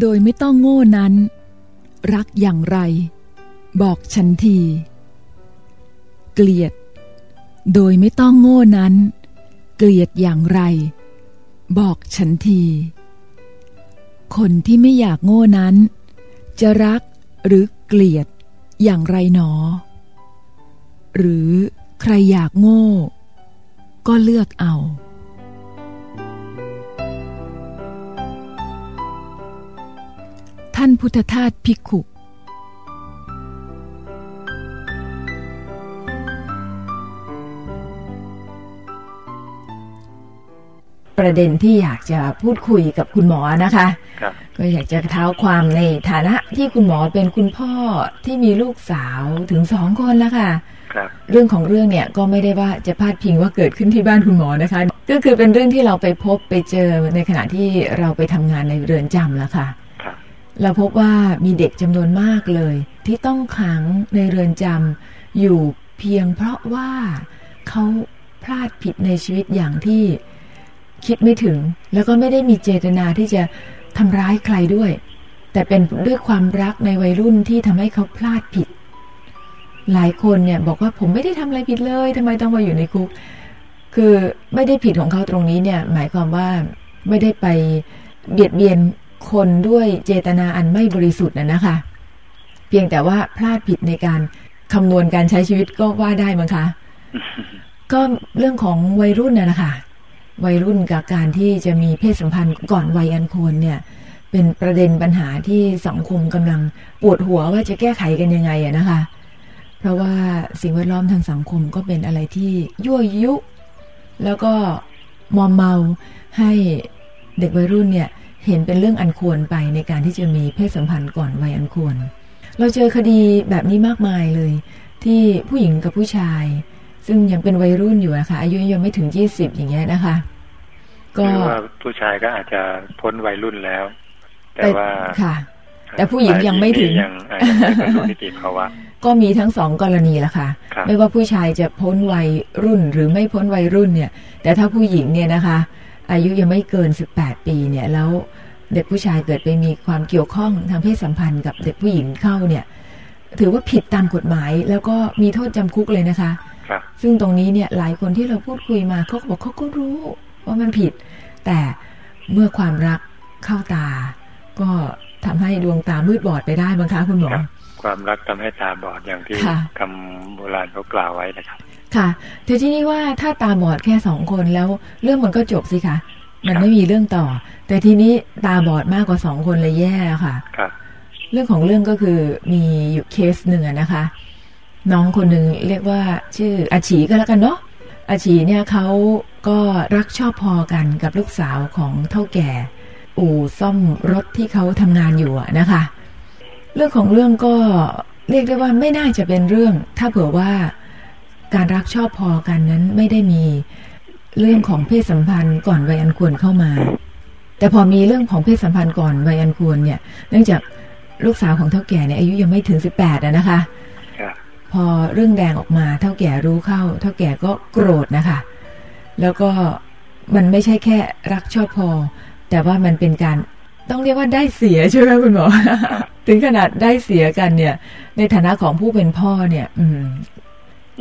โดยไม่ต้องโง่นั้น รักอย่างไร บอกฉันที เกลียด โดยไม่ต้องโง่นั้น เกลียดอย่างไร บอกฉันที คนที่ไม่อยากโง่นั้น จะรักหรือเกลียดอย่างไรหนอ หรือใครอยากโง่ ก็เลือกเอา ท่านพุทธทาสภิกขุ ประเด็นที่อยากจะพูดคุยกับคุณหมอนะคะครับก็อยากจะเท้าความในฐานะที่คุณหมอเป็นคุณพ่อที่มีลูกสาวถึงสองคนแล้วค่ะครับเรื่องของเรื่องเนี่ยก็ไม่ได้ว่าจะพาดพิงว่าเกิดขึ้นที่บ้านคุณหมอนะคะ ก็คือเป็นเรื่องที่เราไปพบไปเจอในขณะที่เราไปทำงานในเรือนจำแล้วค่ะครับ เราพบว่ามีเด็กจำนวนมากเลย ที่ต้องขังในเรือนจำอยู่เพียงเพราะว่าเขาพลาดผิดในชีวิตอย่างที่คิดไม่ถึง แล้วก็ไม่ได้มีเจตนาที่จะทำร้ายใครด้วย แต่เป็นด้วยความรักในวัยรุ่นที่ทำให้เขาพลาดผิด หลายคนเนี่ยบอกว่าผมไม่ได้ทำอะไรผิดเลยทำไมต้องมาอยู่ในคุก คือไม่ได้ผิดของเขาตรงนี้เนี่ย หมายความว่าไม่ได้ไปเบียดเบียน คนด้วยเจตนาอันไม่บริสุทธิ์นะนะคะ เพียงแต่ว่าพลาดผิดในการคำนวณการใช้ชีวิตก็ว่าได้มั้งคะก็เรื่องของวัยรุ่นน่ะนะคะวัยรุ่นกับการที่จะมีเพศสัมพันธ์ก่อนวัยอันควรเนี่ย เป็นประเด็นปัญหาที่สังคมกำลังปวดหัวว่าจะแก้ไขกันยังไงอะนะคะ เพราะว่าสิ่งแวดล้อมทางสังคมก็เป็นอะไรที่ยั่วยุ แล้วก็มอมเมาให้เด็กวัยรุ่นเนี่ย เห็นเป็นเรื่องอันควรไปในการที่จะมีเพศสัมพันธ์ก่อนวัยอันควร เราเจอคดีแบบนี้มากมายเลย ที่ผู้หญิงกับผู้ชาย ซึ่งยังเป็นวัยรุ่นอยู่นะคะอายุยังไม่ถึงยี่สิบอย่างเงี้ยนะคะหก็รือว่าผู้ชายก็อาจจะพ้นวัยรุ่นแล้ว แต่ว่าค่ะ แต่ผู้หญิงยังไม่ถึงยังอาจจะไม่บรรลุนิติภาวะก็มีทั้งสองกรณีละค่ะครับไม่ว่าผู้ชายจะพ้นวัยรุ่นหรือไม่พ้นวัยรุ่นเนี่ย แต่ถ้าผู้หญิงเนี่ยนะคะ อายุยังไม่เกิน 18 ปีเนี่ยแล้วเด็กผู้ชายเกิดไปมีความเกี่ยวข้องทางเพศสัมพันธ์กับเด็กผู้หญิงเข้าเนี่ยถือว่าผิดตามกฎหมายแล้วก็มีโทษจำคุกเลยนะคะครับซึ่งตรงนี้เนี่ยหลายคนที่เราพูดคุยมาเขาก็บอกเขาก็รู้ว่ามันผิด แต่เมื่อความรักเข้าตา ก็ทำให้ดวงตามืดบอดไปได้บังคะคุณหมอครับความรักทำให้ตาบอดอย่างที่ค่ะคำโบราณเขากล่าวไว้นะครับ ค่ะแต่ที่นี่ว่าถ้าตาบอดแค่สองคนแล้ว เรื่องมันก็จบสิคะมันครับไม่มีเรื่องต่อ แต่ทีนี้ตาบอดมากกว่าสองคนเลยแย่ค่ะครับเรื่องของเรื่องก็คือมีอยู่เคสหนึ่งอะนะคะ น้องคนหนึ่งเรียกว่าชื่ออาชีก็แล้วกันเนาะอาชีเนี่ยเขาก็รักชอบพอกันกับลูกสาวของเท่าแก่ อู่ซ่อมรถที่เขาทำงานอยู่อะนะคะ เรื่องของเรื่องก็เรียกได้ว่าไม่น่าจะเป็นเรื่อง ถ้าเผื่อว่า การรักชอบพอกันนั้นไม่ได้มีเรื่องของเพศสัมพันธ์ก่อนวัยอันควรเข้ามา แต่พอมีเรื่องของเพศสัมพันธ์ก่อนวัยอันควรเนี่ย เนื่องจากลูกสาวของเท่าแก่เนี่ยอายุยังไม่ถึงสิบแปดนะคะครับพอเรื่องแดงออกมาเท่าแก่รู้เข้า เท่าแก่ก็โกรธนะคะ แล้วก็มันไม่ใช่แค่รักชอบพอ แต่ว่ามันเป็นการต้องเรียกว่าได้เสียใช่ไหมคุณหมอถึงขนาดได้เสียกันเนี่ย ในฐานะของผู้เป็นพ่อเนี่ย อืม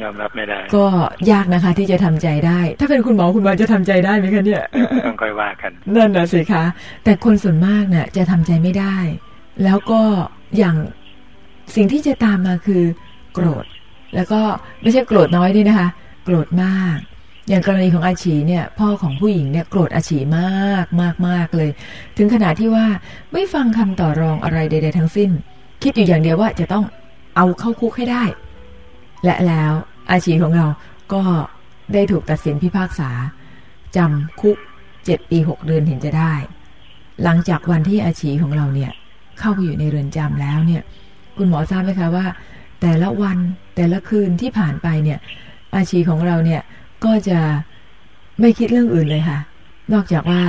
ยอมรับไม่ได้ ก็ยากนะคะที่จะทำใจได้ ถ้าเป็นคุณหมอคุณหมอจะทำใจได้ไหมคะเนี่ยต้องค่อยว่ากันนั่นน่ะสิคะ แต่คนส่วนมากเนี่ยจะทำใจไม่ได้ แล้วก็อย่างสิ่งที่จะตามมาคือ โกรธ แล้วก็ไม่ใช่โกรธน้อยด้วยนะคะ โกรธมาก อย่างกรณีของอาชีเนี่ย พ่อของผู้หญิงเนี่ยโกรธอาชีมากมากมากเลย ถึงขนาดที่ว่าไม่ฟังคำต่อรองอะไรใด ๆ ทั้งสิ้น คิดอยู่อย่างเดียวว่าจะต้องเอาเข้าคุกให้ได้ และแล้วอาชีของเราก็ได้ถูกตัดสินพิพากษาจำคุกเจ็ดปีหกเดือนเห็นจะได้ หลังจากวันที่อาชีของเราเนี่ยเข้าไปอยู่ในเรือนจำแล้วเนี่ย คุณหมอทราบไหมคะว่า แต่ละวันแต่ละคืนที่ผ่านไปเนี่ย อาชีของเราเนี่ยก็จะไม่คิดเรื่องอื่นเลยค่ะ นอกจากว่า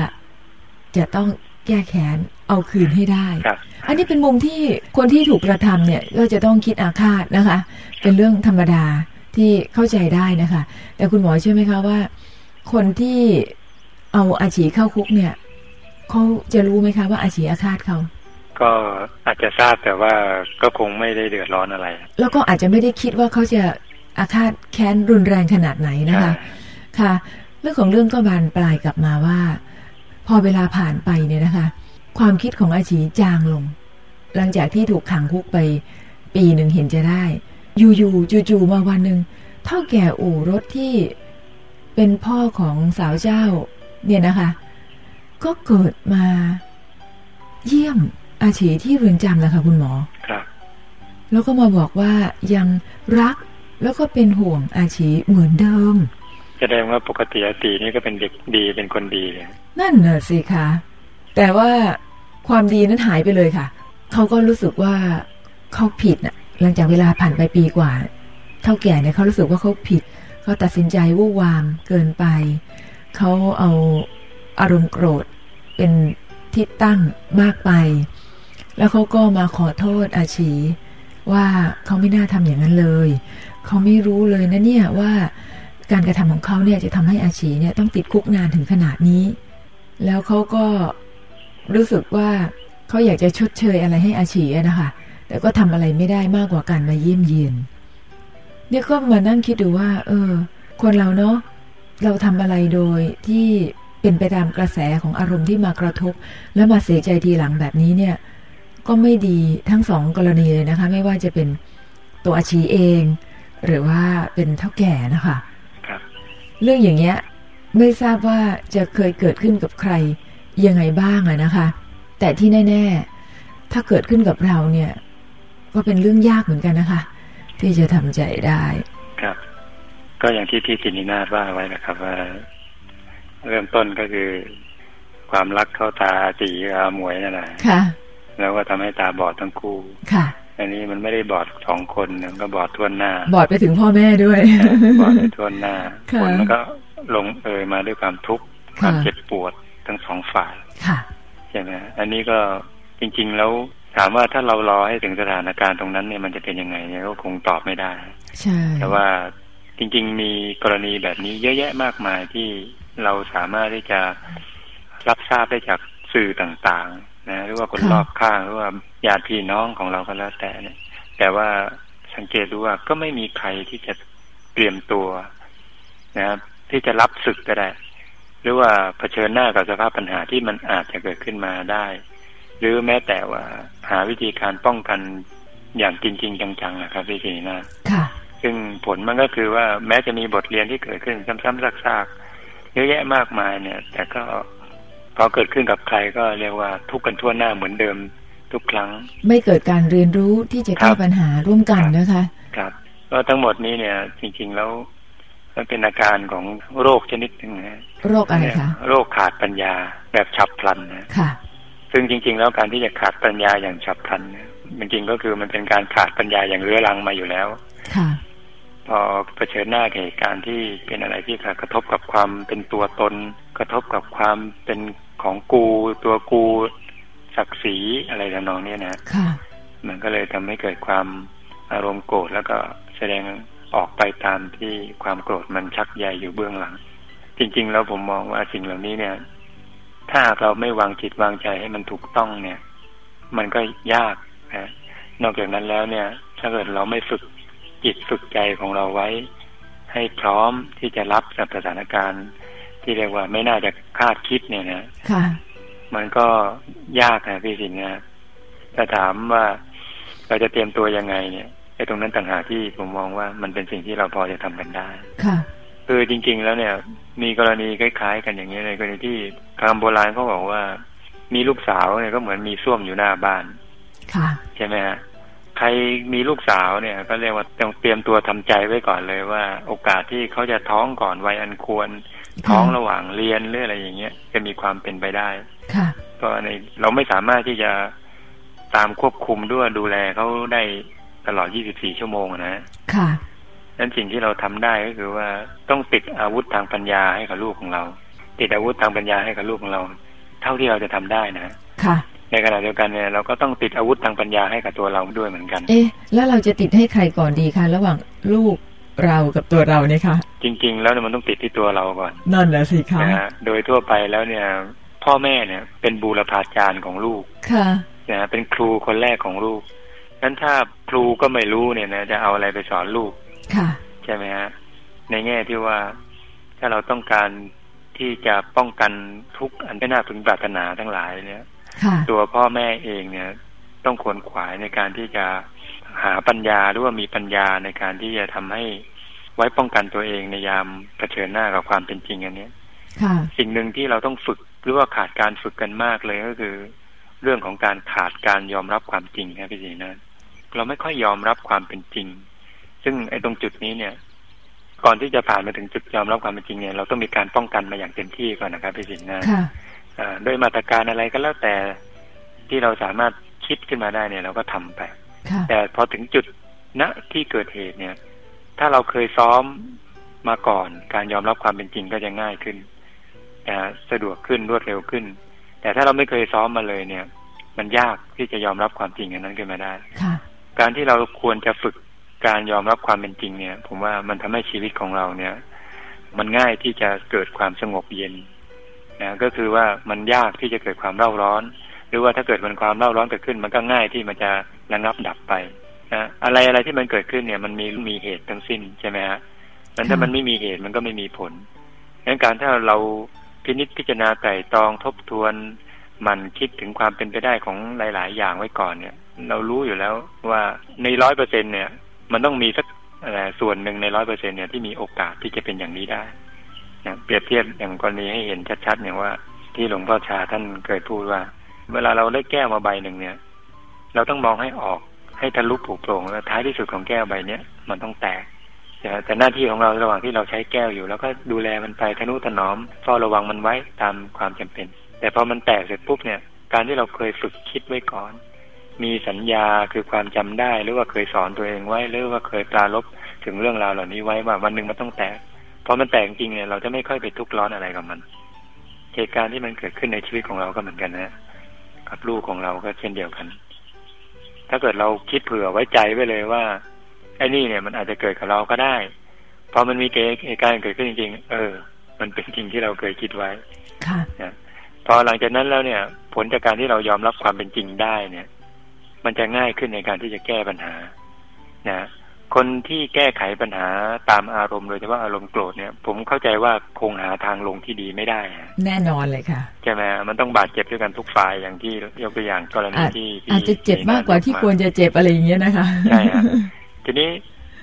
จะต้องแก้แค้นเอาคืนให้ได้ครับ อันนี้เป็นมุมที่คนที่ถูกกระทำเนี่ยก็จะต้องคิดอาฆาตนะคะ เป็นเรื่องธรรมดาที่เข้าใจได้นะคะ แต่คุณหมอเชื่อไหมคะว่า คนที่เอาอาชีเข้าคุกเนี่ยเขาจะรู้ไหมคะว่าอาชีอาฆาตเขาก็อาจจะทราบแต่ว่าก็คงไม่ได้เดือดร้อนอะไร แล้วก็อาจจะไม่ได้คิดว่าเขาจะอาฆาตแค้นรุนแรงขนาดไหนนะคะใช่ค่ะ เรื่องของเรื่องก็บานปลายกลับมาว่า พอเวลาผ่านไปเนี่ยนะคะ ความคิดของอาชีจางลง หลังจากที่ถูกขังคุกไป ปีหนึ่งเห็นจะได้ อยู่ๆจู่ๆมาวันหนึ่งเท่าแก่อู่รถที่เป็นพ่อของสาวเจ้า เนี่ยนะคะ ก็เกิดมา เยี่ยมอาชีที่เรือนจำนะคะคุณหมอครับแล้วก็มาบอกว่ายังรักแล้วก็เป็นห่วงอาชีเหมือนเดิมแสดงว่าปกติอาตีนี่ก็เป็นเด็กดีเป็นคนดีเลยนั่นน่ะสิคะ แต่ว่าความดีนั้นหายไปเลยค่ะ เขาก็รู้สึกว่าเขาผิดน่ะ หลังจากเวลาผ่านไปปีกว่า เท่าแก่เนี่ยเขารู้สึกว่าเขาผิด เขาตัดสินใจวู่วามเกินไป เขาเอาอารมณ์โกรธเป็นที่ตั้งมากไป แล้วเขาก็มาขอโทษอาชีว่าเขาไม่น่าทำอย่างนั้นเลย เขาไม่รู้เลยนะเนี่ยว่าการกระทำของเขาเนี่ยจะทำให้อาชีเนี่ยต้องติดคุกนานถึงขนาดนี้ แล้วเขาก็ รู้สึกว่าเขาอยากจะชดเชยอะไรให้อาชีอะนะคะ แต่ก็ทำอะไรไม่ได้มากกว่าการมาเยี่ยมเยียนเนี่ยก็มานั่งคิดดูว่า เออ คนเราเนาะเราทำอะไรโดยที่เป็นไปตามกระแสของอารมณ์ที่มากระทบ แล้วมาเสียใจทีหลังแบบนี้เนี่ย ก็ไม่ดีทั้งสองกรณีเลยนะคะ ไม่ว่าจะเป็นตัวอาชีเอง หรือว่าเป็นเท่าแก่นะคะ ครับ เรื่องอย่างเงี้ย ไม่ทราบว่าจะเคยเกิดขึ้นกับใคร ยังไงบ้างอะนะคะ แต่ที่แน่ ๆ ถ้าเกิดขึ้นกับเราเนี่ย ก็เป็นเรื่องยากเหมือนกันนะคะ ที่จะทำใจได้ครับ ก็อย่างที่พี่กินินาถว่าไว้นะครับว่า เริ่มต้นก็คือ ความรักเข้าตาอาตีกับอาหมวยนั่นแหละค่ะ แล้วก็ทำให้ตาบอดทั้งคู่ค่ะอันนี้มันไม่ได้บอดสองคนมันก็บอดทั่วหน้า บอดไปถึงพ่อแม่ด้วย บอดไปทั่วหน้าค่ะผลมันก็ลงเอยมาด้วยความทุกข์คค่ะวามเจ็บปวด ทั้งสองฝ่ายค่ะใช่ไหมอันนี้ก็จริง ๆ แล้วถามว่าถ้าเรารอให้ถึงสถานการณ์ตรงนั้นเนี่ยมันจะเป็นยังไงเนี่ยก็คงตอบไม่ได้ใช่แต่ว่าจริง ๆ มีกรณีแบบนี้เยอะแยะมากมายที่เราสามารถที่จะรับทราบได้จากสื่อต่างๆ นะหรือว่าคนรอบข้างหรือว่าญาติพี่น้องของเราก็แล้วแต่เนี่ย แต่ว่าสังเกตดูว่าก็ไม่มีใครที่จะเตรียมตัวนะครับที่จะรับศึกก็ได้ หรือว่าเผชิญหน้ากับสภาพปัญหาที่มันอาจจะเกิดขึ้นมาได้ หรือแม้แต่ว่าหาวิธีการป้องกันอย่างจริง ๆ จังๆนะครับพี่ชีนาค่ะซึ่งผลมันก็คือว่าแม้จะมีบทเรียนที่เกิดขึ้นซ้ำๆซากๆเยอะแยะมากมายเนี่ย แต่ก็พอเกิดขึ้นกับใครก็เรียกว่าทุกข์กันทั่วหน้าเหมือนเดิมทุกครั้ง ไม่เกิดการเรียนรู้ที่จะแก้ครับปัญหาร่วมกันนะคะ ครับก็ทั้งหมดนี้เนี่ย จริง ๆ แล้ว มันเป็นอาการของโรคชนิดหนึ่งนะโรคอะไรคะโรคขาดปัญญาแบบฉับพลันนะค่ะ ซึ่งจริง ๆ แล้วการที่จะขาดปัญญาอย่างฉับพลันเนี่ยจริงๆก็คือมันเป็นการขาดปัญญาอย่างเรื้อรังมาอยู่แล้ว ค่ะ พอเผชิญหน้ากับเหตุการณ์ที่เป็นอะไรที่กระทบกับความเป็นตัวตน กระทบกับความเป็นของกูตัวกูศักดิ์ศรีอะไรทำนองเนี้ยนะค่ะ มันก็เลยทำให้เกิดความอารมณ์โกรธแล้วก็แสดง ออกไปตามที่ความโกรธมันชักใยอยู่เบื้องหลัง จริง ๆ แล้วผมมองว่าสิ่งเหล่านี้เนี่ย ถ้าเราไม่วางจิตวางใจให้มันถูกต้องเนี่ย มันก็ยากนะนอกจากนั้นแล้วเนี่ย ถ้าเกิดเราไม่ฝึกจิตฝึกใจของเราไว้ ให้พร้อมที่จะรับกับสถานการณ์ ที่เรียกว่าไม่น่าจะคาดคิดเนี่ยนะค่ะมันก็ยากนะพี่สินนะถ้าถามว่าเราจะเตรียมตัวยังไงเนี่ย ไอ้ตรงนั้นต่างหากที่ผมมองว่ามันเป็นสิ่งที่เราพอจะทำกันได้ ค่ะ คือจริง ๆ แล้วเนี่ย มีกรณีคล้ายๆ กันอย่างนี้เลยกรณีที่คำโบราณเขาบอกว่า มีลูกสาวเนี่ยก็เหมือนมีส้วมอยู่หน้าบ้าน ค่ะ ใช่ไหมฮะใครมีลูกสาวเนี่ย ก็เรียกว่าต้องเตรียมตัวทำใจไว้ก่อนเลยว่า โอกาสที่เขาจะท้องก่อนวัยอันควร ท้องระหว่างเรียนหรืออะไรอย่างเงี้ยจะมีความเป็นไปได้ค่ะก็ในเราไม่สามารถที่จะตามควบคุมด้วยดูแลเขาได้ ตลอด 24 ชั่วโมงนะค่ะนั้นสิ่งที่เราทำได้ก็คือว่าต้องติดอาวุธทางปัญญาให้กับลูกของเรา ติดอาวุธทางปัญญาให้กับลูกของเรา เท่าที่เราจะทำได้นะค่ะ ในขณะเดียวกันเนี่ยเราก็ต้องติดอาวุธทางปัญญาให้กับตัวเราด้วยเหมือนกัน เอ๊ะแล้วเราจะติดให้ใครก่อนดีคะระหว่างลูกเรากับตัวเราเนี่ยคะจริง ๆ แล้วเนี่ยมันต้องติดที่ตัวเราก่อนนั่นแหละสิคะนะฮะโดยทั่วไปแล้วเนี่ย พ่อแม่เนี่ย เป็นบูรพาจารย์ของลูกค่ะนะเป็นครูคนแรกของลูก นั้นถ้าครูก็ไม่รู้เนี่ยนะจะเอาอะไรไปสอนลูกค่ะ ใช่ไหมฮะในแง่ที่ว่าถ้าเราต้องการที่จะป้องกันทุกข์อันไม่น่าพึงปรารถนาทั้งหลายเนี่ยค่ะตัวพ่อแม่เองเนี่ย ต้องควรขวายในการที่จะหาปัญญาหรือว่ามีปัญญาในการที่จะทำให้ไว้ป้องกันตัวเองในยามเผชิญหน้ากับความเป็นจริงอันเนี้ยค่ะสิ่งหนึ่งที่เราต้องฝึกหรือว่าขาดการฝึกกันมากเลยก็คือ เรื่องของการขาดการยอมรับความจริงครับพี่ศรีนะ เราไม่ค่อยยอมรับความเป็นจริง ซึ่งไอ้ตรงจุดนี้เนี่ย ก่อนที่จะผ่านมาถึงจุดยอมรับความเป็นจริงเนี่ยเราต้องมีการป้องกันมาอย่างเต็มที่ก่อนนะครับพี่ศรีนะค่ะอ่าด้วยมาตรการอะไรก็แล้วแต่ที่เราสามารถคิดขึ้นมาได้เนี่ย เราก็ทำไปค่ะแต่พอถึงจุดณที่เกิดเหตุเนี่ย ถ้าเราเคยซ้อมมาก่อน การยอมรับความเป็นจริงก็จะง่ายขึ้นอ่าสะดวกขึ้นรวดเร็วขึ้น แต่ถ้าเราไม่เคยซ้อมมาเลยเนี่ย มันยากที่จะยอมรับความจริงอันนั้นขึ้นมาได้ค่ะ การที่เราควรจะฝึกการยอมรับความเป็นจริงเนี่ย ผมว่ามันทำให้ชีวิตของเราเนี่ย มันง่ายที่จะเกิดความสงบเย็นนะก็คือว่ามันยากที่จะเกิดความเร่าร้อน หรือว่าถ้าเกิดมันความเร่าร้อนเกิดขึ้น มันก็ง่ายที่มันจะระงับดับไปนะอะไรอะไรที่มันเกิดขึ้นเนี่ย มันมีมีเหตุทั้งสิ้นใช่ไหมฮะนั้นถ้ามันไม่มีเหตุมันก็ไม่มีผลดังนั้นการถ้าเราพินิจพิจารณาไตร่ตรองทบทวน มันคิดถึงความเป็นไปได้ของหลาย ๆ อย่างไว้ก่อนเนี่ย เรารู้อยู่แล้วว่าในร้อยเปอร์เซ็นเนี่ย มันต้องมีสักส่วนหนึ่งในร้อยเปอร์เซ็นเนี่ยที่มีโอกาสที่จะเป็นอย่างนี้ได้นะเปรียบเทียบอย่างกรณีให้เห็นชัดๆเนี่ยว่า ที่หลวงพ่อชาท่านเคยพูดว่า เวลาเราได้แก้วมาใบหนึ่งเนี่ย เราต้องมองให้ออกให้ทะลุผูกโปร่งแล้วท้ายที่สุดของแก้วใบเนี้ยมันต้องแตกแต่หน้าที่ของเราระหว่างที่เราใช้แก้วอยู่ แล้วก็ดูแลมันไปทนุถนอมเฝ้าระวังมันไว้ตามความจำเป็น แต่พอมันแตกเสร็จปุ๊บเนี่ย การที่เราเคยฝึกคิดไว้ก่อน มีสัญญาคือความจำได้ หรือว่าเคยสอนตัวเองไว้ หรือว่าเคยปรารบถึงเรื่องราวเหล่านี้ไว้ว่าวันหนึ่งมันต้องแตกพอมันแตกจริงเนี่ยเราจะไม่ค่อยไปทุกข์ร้อนอะไรกับมัน เหตุการณ์ที่มันเกิดขึ้นในชีวิตของเราก็เหมือนกันนะกับลูกของเราก็เช่นเดียวกัน ถ้าเกิดเราคิดเผื่อไว้ใจไว้เลยว่าไอ้นี่เนี่ยมันอาจจะเกิดกับเราก็ได้พอมันมีเหตุการณ์เกิดขึ้นจริงๆ เออ มันเป็นจริงที่เราเคยคิดไว้ ค่ะนะพอหลังจากนั้นแล้วเนี่ย ผลจากการที่เรายอมรับความเป็นจริงได้เนี่ย มันจะง่ายขึ้นในการที่จะแก้ปัญหา นะ คนที่แก้ไขปัญหาตามอารมณ์โดยเฉพาะอารมณ์โกรธเนี่ย ผมเข้าใจว่าคงหาทางลงที่ดีไม่ได้ฮะแน่นอนเลยค่ะใช่ไหมมันต้องบาดเจ็บด้วยกันทุกฝ่ายอย่างที่ยกตัวอย่างกรณีอาจที่ที่อาจจะเจ็บมากกว่าที่ควรจะเจ็บอะไรอย่างเงี้ยนะคะใช่ฮะทีนี้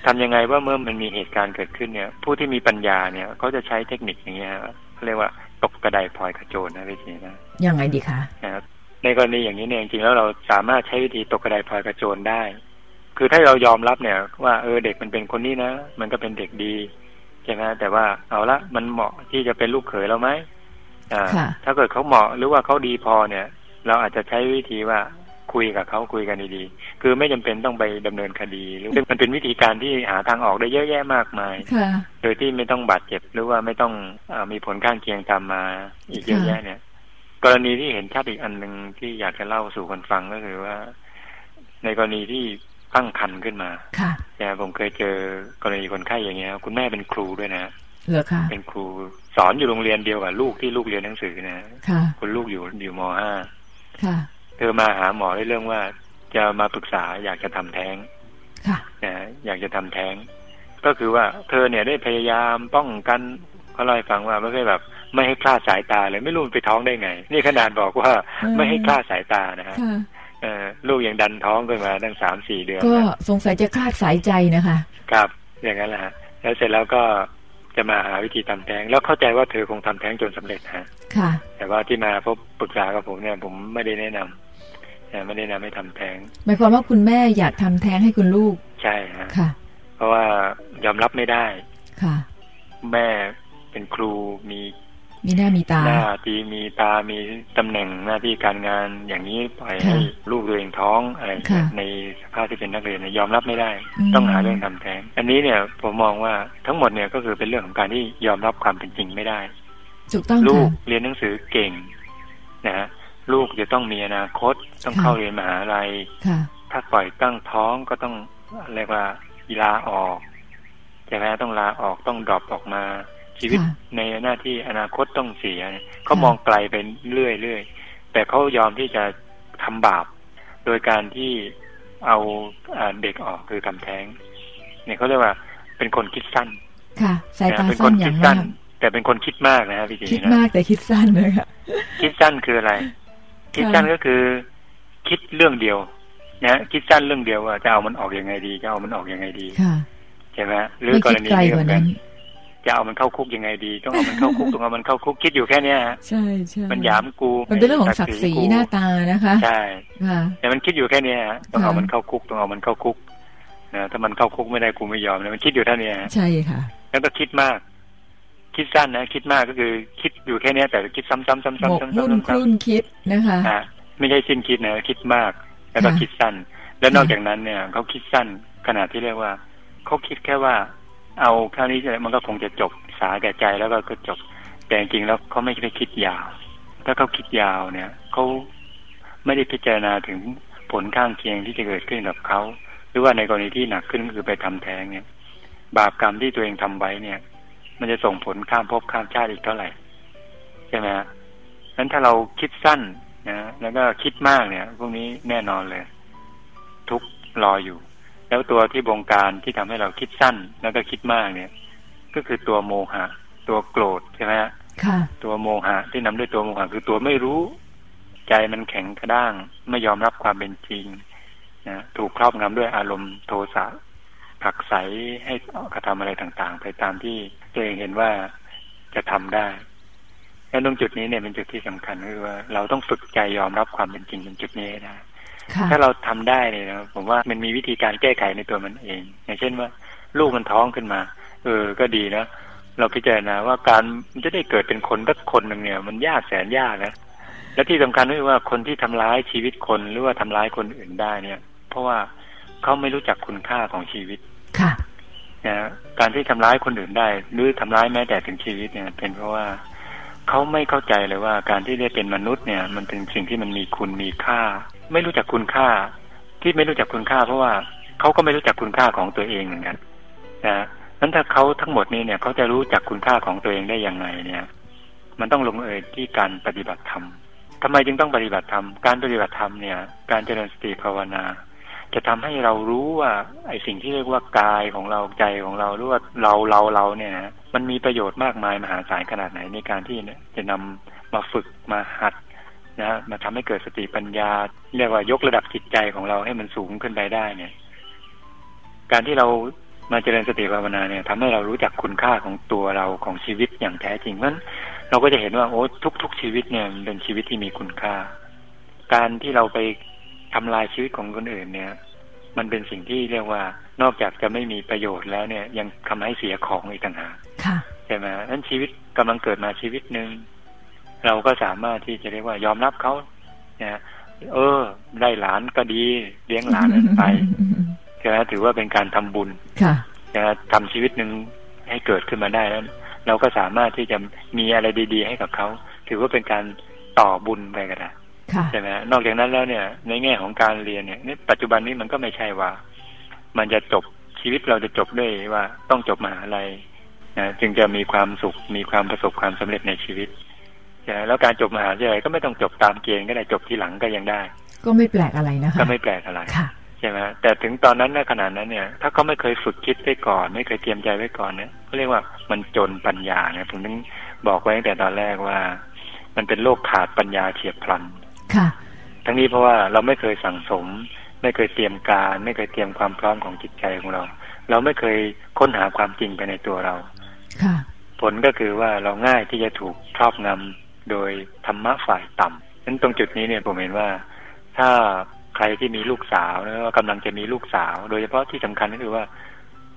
ทำยังไงว่าเมื่อมันมีเหตุการณ์เกิดขึ้นเนี่ย ผู้ที่มีปัญญาเนี่ยเขาจะใช้เทคนิคอย่างเงี้ยฮะเขาเรียกว่าตกกระไดพลอยกระโจนนะพี่ชีนะยังไงดีคะนะครับ ในกรณีอย่างนี้เนี่ยจริงๆแล้วเราสามารถใช้วิธีตกกระไดพลอยกระโจนได้ คือถ้าเรายอมรับเนี่ย ว่าเออเด็กมันเป็นคนนี้นะมันก็เป็นเด็กดีใช่ไหมแต่ว่าเอาละมันเหมาะที่จะเป็นลูกเขยเราไหมอ่าค่ะถ้าเกิดเขาเหมาะหรือว่าเขาดีพอเนี่ย เราอาจจะใช้วิธีว่าคุยกับเขาคุยกันดีๆ คือไม่จำเป็นต้องไปดำเนินคดีหรือซึ่งมันเป็นวิธีการที่หาทางออกได้เยอะแยะมากมายค่ะโดยที่ไม่ต้องบาดเจ็บหรือว่าไม่ต้องอามีผลข้างเคียงตามมาอีกเยอะแยะเนี่ย กรณีที่เห็นชัดอีกอันหนึ่งที่อยากจะเล่าสู่คนฟังก็คือว่า ในกรณีที่ตั้งครรภ์ขึ้นมาค่ะแต่ผมเคยเจอกรณีคนไข้อย่างเงี้ย คุณแม่เป็นครูด้วยนะเหรอคะเป็นครูสอนอยู่โรงเรียนเดียวกับลูกที่ลูกเรียนหนังสือนะค่ะคุณลูกอยู่อยู่มห้าค่ะ เธอมาหาหมอในเรื่องว่าจะมาปรึกษาอยากจะทำแท้ง ค่ะนะอยากจะทำแท้ง ก็คือว่าเธอเนี่ยได้พยายามป้องกันเขาเล่าให้ฟังว่าไม่ใช่แบบ ไม่ให้คลาดสายตาเลยไม่รู้มันไปท้องได้ไง นี่ขนาดบอกว่าอืมไม่ให้คลาดสายตานะฮะค่ะเออลูกยังดันท้องขึ้นมาตั้งสามสี่เดือนก็นะสงสัยจะคลาดสายใจนะคะครับอย่างนั้นแหละฮะแล้วเสร็จแล้วก็จะมาหาวิธีทำแท้ง แล้วเข้าใจว่าเธอคงทำแท้งจนสำเร็จฮะค่ะ แต่ว่าที่มาพบปรึกษากับผมเนี่ยผมไม่ได้แนะนำนะไม่ได้แนะนำให้ทำแท้งหมายความว่าคุณแม่อยากทำแท้งให้คุณลูก ใช่ฮะค่ะ เพราะว่ายอมรับไม่ได้ค่ะ แม่เป็นครูมี มีหน้ามีตาหน้าที่มีตามีตำแหน่งหน้าที่การงานอย่างนี้ปล่อยค่ะให้ลูกตัวเองท้องอะไรค่ะในสภาพที่เป็นนักเรียนเนี่ยยอมรับไม่ได้อืมต้องหาเรื่องทำแท้งอันนี้เนี่ยผมมองว่าทั้งหมดเนี่ยก็คือเป็นเรื่องของการที่ยอมรับความเป็นจริงไม่ได้ถูกต้องลูค่ะกเรียนหนังสือเก่งนะฮะลูกจะต้องมีอนาคตต้องค่ะเข้าเรียนมหาลัยค่ะถ้าปล่อยตั้งท้องก็ต้องเรียกว่าลาออกใช่ไหมต้องลาออกต้องดรอปออกมา ชีวิตค่ะในหน้าที่อนาคตต้องเสียเขามองไกลไปเรื่อยๆแต่เขายอมที่จะทำบาป โดยการที่เอาเด็กออกคือทำแท้ง เนี่ยเขาเรียกว่าเป็นคนคิดสั้น ค่ะสายตาสั้นอย่างมากแต่เป็นคนคิดมากนะพี่จีคิดมากแต่คิดสั้นเลยค่ะคิดสั้นคืออะไร คิดสั้นก็คือ คิดเรื่องเดียวนะคิดสั้นเรื่องเดียวว่าจะเอามันออกยังไงดี จะเอามันออกยังไงดีใช่ไหมหรือกรณีเดียวกัน จะเอามันเข้าคุกยังไงดี ต้องเอามันเข้าคุกต้องเอามันเข้าคุกคิดอยู่แค่เนี้ยใช่ใช่มันหยามกู มันเป็นเรื่องของศักดิ์ศรีหน้าตานะคะ ใช่แต่มันคิดอยู่แค่เนี้ยต้องเอามันเข้าคุกต้องเอามันเข้าคุกนะถ้ามันเข้าคุกไม่ได้กูไม่ยอมนะมันคิดอยู่เท่านี้ใช่ค่ะ แล้วก็คิดมาก คิดสั้นนะคิดมากก็คือคิดอยู่แค่นี้แต่คิดซ้ำๆซ้ำๆซ้ำๆซ้ำๆซ้ำๆคุนคิดนะคะอ่าไม่ใช่สิ้นคิดนะคิดมากแล้วก็คิดสั้น แล้วนอกจากนั้นเนี่ยเขาคิดสั้นขนาดที่เรียกว่าเขาคิดแค่ว่า เอาคราวนี้มันก็คงจะจบสาแก่ใจแล้วก็ก็จบ แต่จริงๆแล้วเขาไม่ได้คิดยาว ถ้าเขาคิดยาวเนี่ยเขาไม่ได้พิจารณาถึงผลข้างเคียงที่จะเกิดขึ้นกับเขาหรือว่าในกรณีที่หนักขึ้นก็คือไปทำแท้งเนี่ย บาปกรรมที่ตัวเองทำไว้เนี่ย มันจะส่งผลข้ามภพข้ามชาติอีกเท่าไหร่ใช่ไหมฮะนั้นถ้าเราคิดสั้นนะแล้วก็คิดมากเนี่ย พวกนี้แน่นอนเลย ทุกรออยู่ แล้วตัวที่บงการที่ทำให้เราคิดสั้นแล้วก็คิดมากเนี่ย ก็คือตัวโมหะ ตัวโกรธใช่ไหมฮะตัวโมหะที่นำด้วยตัวโมหะคือตัวไม่รู้ ใจมันแข็งกระด้าง ไม่ยอมรับความเป็นจริงนะถูกครอบงำด้วยอารมณ์โทสะผักใสให้กระทำอะไรต่างๆ ไปตามที่ตัวเองเห็นว่าจะทำได้และตรงจุดนี้เนี่ยเป็นจุดที่สำคัญคือว่าเราต้องฝึกใจยอมรับความเป็นจริงตรงจุดนี้นะ ถ้าเราทำได้เนี่ยนะผมว่ามันมีวิธีการแก้ไขในตัวมันเอง อย่างเช่นว่า ลูกมันท้องขึ้นมา เออ ก็ดีนะเราพิจารณาว่าการมันจะได้เกิดเป็นคนสักคนหนึ่งเนี่ย มันยากแสนยากนะและที่สำคัญก็คือว่าคนที่ทำร้ายชีวิตคนหรือว่าทำร้ายคนอื่นได้เนี่ย เพราะว่าเขาไม่รู้จักคุณค่าของชีวิต ค่ะนะการที่ทำร้ายคนอื่นได้ หรือทำร้ายแม้แต่ถึงชีวิตเนี่ย เป็นเพราะว่าเขาไม่เข้าใจเลยว่าการที่ได้เป็นมนุษย์เนี่ย มันเป็นสิ่งที่มันมีคุณมีค่า ไม่รู้จักคุณค่า ที่ไม่รู้จักคุณค่า เพราะว่าเขาก็ไม่รู้จักคุณค่าของตัวเองเหมือนกันนะนั้นถ้าเขาทั้งหมดนี้เนี่ยเขาจะรู้จักคุณค่าของตัวเองได้อยังไงเนี่ย มันต้องลงเอยที่การปฏิบัติธรรมทำไมจึงต้องปฏิบัติธรรม การปฏิบัติธรรมเนี่ย การเจริญสติภาวนา จะทำให้เรารู้ว่าไอ้สิ่งที่เรียกว่ากายของเราใจของเราหรือว่าเราเราเราเนี่ยมันมีประโยชน์มากมายมหาศาลขนาดไหนในการที่จะนำมาฝึกมาหัด นะมาทำให้เกิดสติปัญญา เรียกว่ายกระดับจิตใจของเราให้มันสูงขึ้นไปได้เนี่ย การที่เรามาเจริญสติภาวนาเนี่ยทำให้เรารู้จักคุณค่าของตัวเราของชีวิตอย่างแท้จริงเพราะเราก็จะเห็นว่าโอ้ทุก ๆ ชีวิตเนี่ยเป็นชีวิตที่มีคุณค่า การที่เราไปทำลายชีวิตของคนอื่นเนี่ย มันเป็นสิ่งที่เรียกว่านอกจากจะไม่มีประโยชน์แล้วเนี่ย ยังทำให้เสียของอีกต่างหากใช่ไหมนั้นชีวิตกำลังเกิดมาชีวิตหนึ่ง เราก็สามารถที่จะเรียกว่ายอมรับเขาเนี่ยเออ ได้หลานก็ดี เลี้ยงหลานไปใช่ไหมถือว่าเป็นการทำบุญค่ะทำชีวิตหนึ่งให้เกิดขึ้นมาได้แล้ว เราก็สามารถที่จะมีอะไรดี ๆ ให้กับเขาถือว่าเป็นการต่อบุญไปก็ได้ใช่ไหมนอกจากนั้นแล้วเนี่ย ในแง่ของการเรียนเนี่ยในปัจจุบันนี้มันก็ไม่ใช่ว่า มันจะจบชีวิตเราจะจบด้วยว่าต้องจบมหาลัยนะจึงจะมีความสุขมีความประสบความสำเร็จในชีวิต ใช่แล้วการจบมหาวิทยาลัยก็ไม่ต้องจบตามเกณฑ์ก็ได้จบทีหลังก็ยังได้ ก็ไม่แปลกอะไรนะคะก็ไม่แปลกอะไรใช่ไหมแต่ถึงตอนนั้นในขนาดนั้นเนี่ย ถ้าเขาไม่เคยฝึกคิดไว้ก่อน ไม่เคยเตรียมใจไว้ก่อนเนี่ยเขาเรียกว่ามันจนปัญญาเนี่ยผมถึงบอกไว้ตั้งแต่ตอนแรกว่า มันเป็นโรคขาดปัญญาเฉียบพลันค่ะ ทั้งนี้เพราะว่าเราไม่เคยสั่งสม ไม่เคยเตรียมการ ไม่เคยเตรียมความพร้อมของจิตใจของเรา เราไม่เคยค้นหาความจริงไปในตัวเรา ค่ะ ผลก็คือว่าเราง่ายที่จะถูกครอบงำ โดยธรรมะฝ่ายต่ำนั้นตรงจุดนี้เนี่ยผมเห็นว่า ถ้าใครที่มีลูกสาวหรือว่ากำลังจะมีลูกสาว โดยเฉพาะที่สำคัญก็คือว่า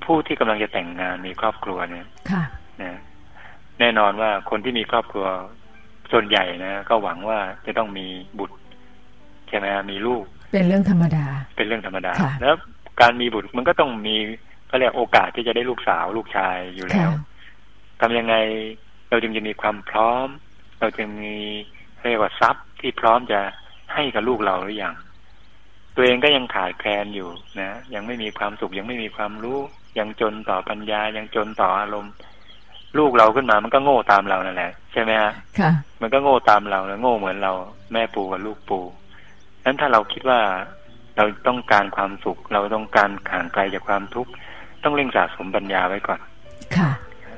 ผู้ที่กำลังจะแต่งงานมีครอบครัวเนี่ยค่ะนะแน่นอนว่าคนที่มีครอบครัวส่วนใหญ่นะก็หวังว่าจะต้องมีบุตรใช่ไหมมีลูก เป็นเรื่องธรรมดา เป็นเรื่องธรรมดา แล้วการมีบุตรมันก็ต้องมีเขาเรียกโอกาสที่จะได้ลูกสาวลูกชายอยู่แล้วทำยังไงเราจึงจะมีความพร้อม เราจึงมีเรียกว่าทรัพย์ที่พร้อมจะให้กับลูกเราหรือยังตัวเองก็ยังขาดแคลนอยู่นะ ยังไม่มีความสุขยังไม่มีความรู้ ยังจนต่อปัญญายังจนต่ออารมณ์ ลูกเราขึ้นมามันก็โง่ตามเรานั่นแหละใช่ไหมฮะค่ะ มันก็โง่ตามเราแล้วโง่เหมือนเรา แม่ปูกับลูกปูนั้นถ้าเราคิดว่าเราต้องการความสุข เราต้องการห่างไกลจากความทุกข์ต้องเร่งสะสมปัญญาไว้ก่อน ค่ะ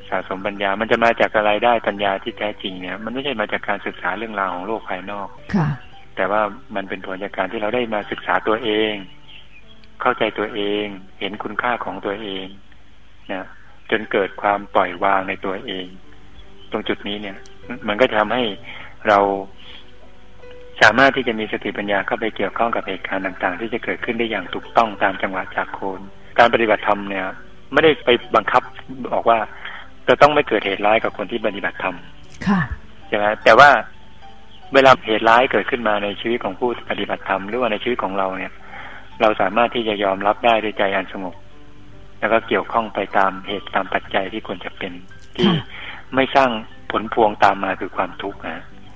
สะสมปัญญา มันจะมาจากอะไรได้ปัญญาที่แท้จริงเนี่ย มันไม่ใช่มาจากการศึกษาเรื่องราวของโลกภายนอกค่ะ แต่ว่ามันเป็นผลจากการที่เราได้มาศึกษาตัวเอง เข้าใจตัวเอง เห็นคุณค่าของตัวเองนะจนเกิดความปล่อยวางในตัวเอง ตรงจุดนี้เนี่ย มันก็จะทำให้เราสามารถที่จะมีสติปัญญาเข้าไปเกี่ยวข้องกับเหตุการณ์ต่าง ๆ ที่จะเกิดขึ้นได้อย่างถูกต้องตามจังหวะจากโคน การปฏิบัติธรรมเนี่ย ไม่ได้ไปบังคับบอกว่า จะต้องไม่เกิดเหตุร้ายกับคนที่ปฏิบัติธรรมค่ะใช่ไหมแต่ว่าเวลาเหตุร้ายเกิดขึ้นมาในชีวิตของผู้ปฏิบัติธรรมหรือว่าในชีวิตของเราเนี่ย เราสามารถที่จะยอมรับได้ด้วยใจอันสงบแล้วก็เกี่ยวข้องไปตามเหตุตามปัจจัยที่ควรจะเป็นที่ค่ะไม่สร้างผลพวงตามมาคือความทุกข์นะ